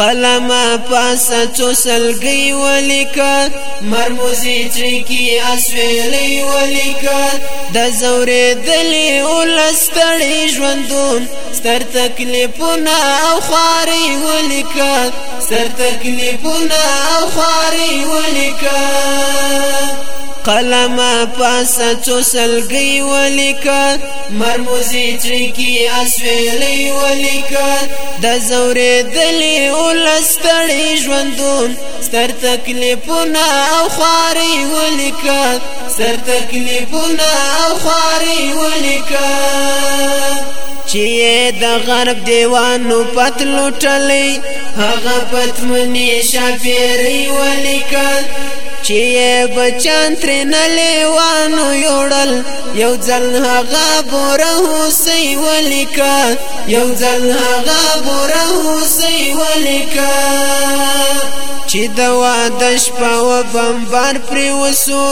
قلم پاس چو سلګي ولیکا مرموزي چکی اسویلی ولیکا د زورې دلی ولستړی ژوندون ستر تکلیفونه او خواري ولیکا ستر تکلیفونه او خواري ولیکا قلم پاس چو سلګي ولیکا مرموزي چریکی اسویلی ولیکا د زورې دلی ولستړی ژوندون ستر تکلیفونه او خواري ولیکا سر تکلیفونه او خواري ولیکا چې د غرب دیوانو پت لوټلې هغه پت منی شافری ولیکل چې بچان تر نه لیوانو یوړل یو ځل هغه بور حسین ولیکا یو ځل هغه بور حسین ولیکا چې د واده شپه و بمبار پرې وسو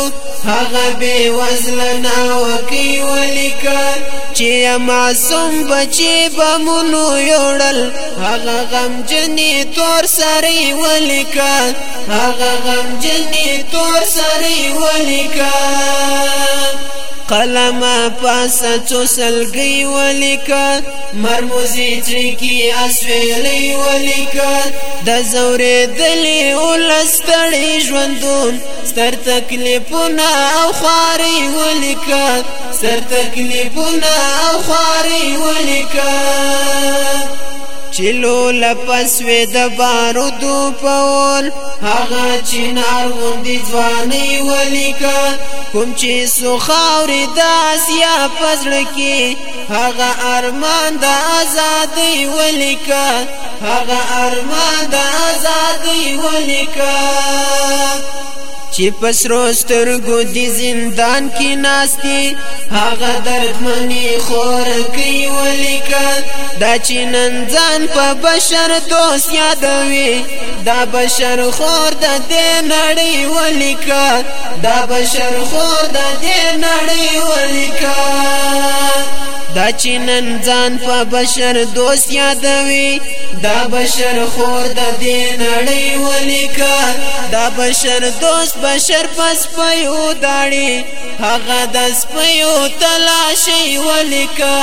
هغه بې وزله ناوکۍ ولیکل چې معصوم بچې به مونو یوړل هغه غمجنې تور سرې ولیکل هغه غمجنې تور سرې ولیکل قلم پاس چو سلګي ولیکا مرموزي چکی اسویلی ولیکا د زورې دلی ولستړی ژوندون ستر تکلیفونه او خواري ولیکا سر تکلیفونه او خواري ولیکا چلو لپسوې د بارودو پول هغه چنار غوندې ځواني ولیکا کوم چې سخاورې د آسیا پزړ کې هغه ارمان د آزادۍ ولیکا هغه ارمان د آزادۍ ولیکا چې پسرو سترګو دی زندان کې ناشتي هغه دردمنی خور کوي ولیکا دا چې نن ځان په بشر دوست یادوي دا بشر خور د دې نړۍ ولیکا دا بشر خور د دې نړۍ ولیکا دا چې نن ځان په بشر دوست یادوي دا بشر خور د دې نړۍ ولیکا دا بشر دوست بشر پس پیو داړي هغه د سپیو تلاشي ولیکا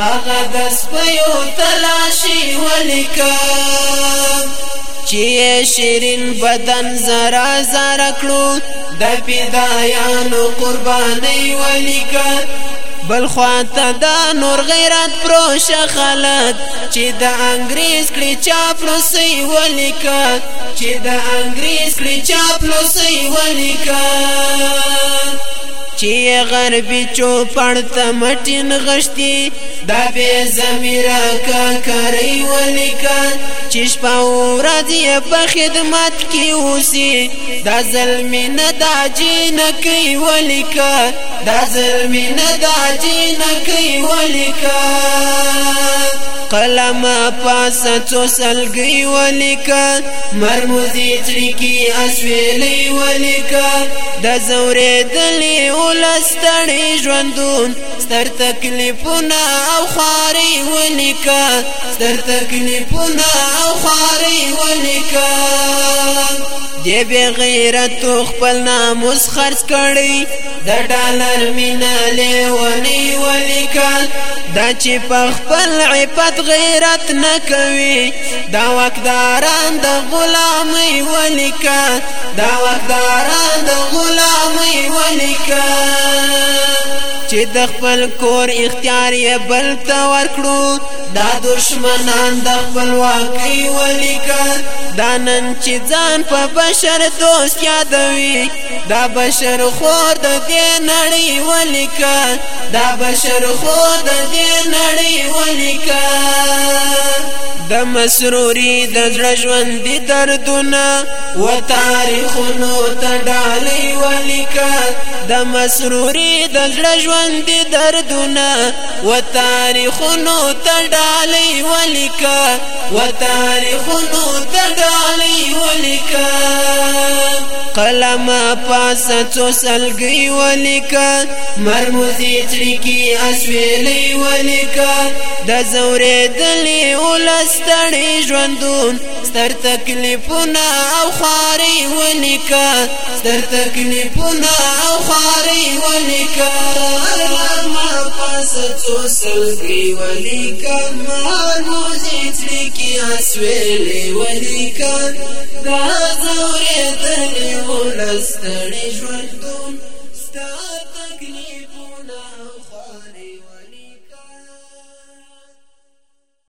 هغه د سپیو تلاشي ولیکا چې شیرین بدن زرا زرا کړو د پیدایانو قرباني ولیکا بل خواته دا نور غیرت پروش خلک چې د انګريز کړي چاپ لوسي ولیکا چې د انګريز کړي چاپ لوسي ولیکا چې غربي چوپړ ته مټین غشتي دا به زمیرا کا کوي ولیکا چې شپو راځي په خدمت کې اوسي دا ظلمي نه دا جن کوي ولیکا دا ظلمي نه دا جن کوي ولیکا قلم پاس څو سلګي ولیکا مرموزي ترکی اسویلې ولیکا د زورې دلی ولستړې ژوندون ستر تکلیفونه او خاري ولیکا ستر تکلیفونه او خاري ولیکا دی به غیرت خپل ناموس خرج کړي د ډالر میناله ونی ولیکل دا چې په خپل عفت غیرت نه کوي دا وکداران د غلامي ولیکل دا وکداران د غلامي ولیکل چې د خپل کور اختیار یې بل ته ورکړو دا دشمنان د خپل واقعي ولیکل دا نن چې ځان په بشر دوست یادوي دا بشر خور د دې نړۍ ولیکل دا بشر خور د دې نړۍ ولیکل د مسروري د زړه ژوند دي دردونه و تاریخونو ته ډالۍ ولیکه د مسروري د زړه ژوند دي دردونه و تاریخونو ته ډالۍ ولیکه و تاریخونو ته ډالۍ ولیکه قلم پاس څو سلګي ولیکا مرموزي چړکی اسویلې ولیکا د زورې دلی ولستړې ژوندون ستر تکلیفونه او خاري ولیکا ستر تکلیفونه او خاري ولیکا قلم پاس څو سلګي ولیکا مرموزي چړکی اسویلې ولیکا د زورې دلی ولستړي ژوندون ستا تکلیف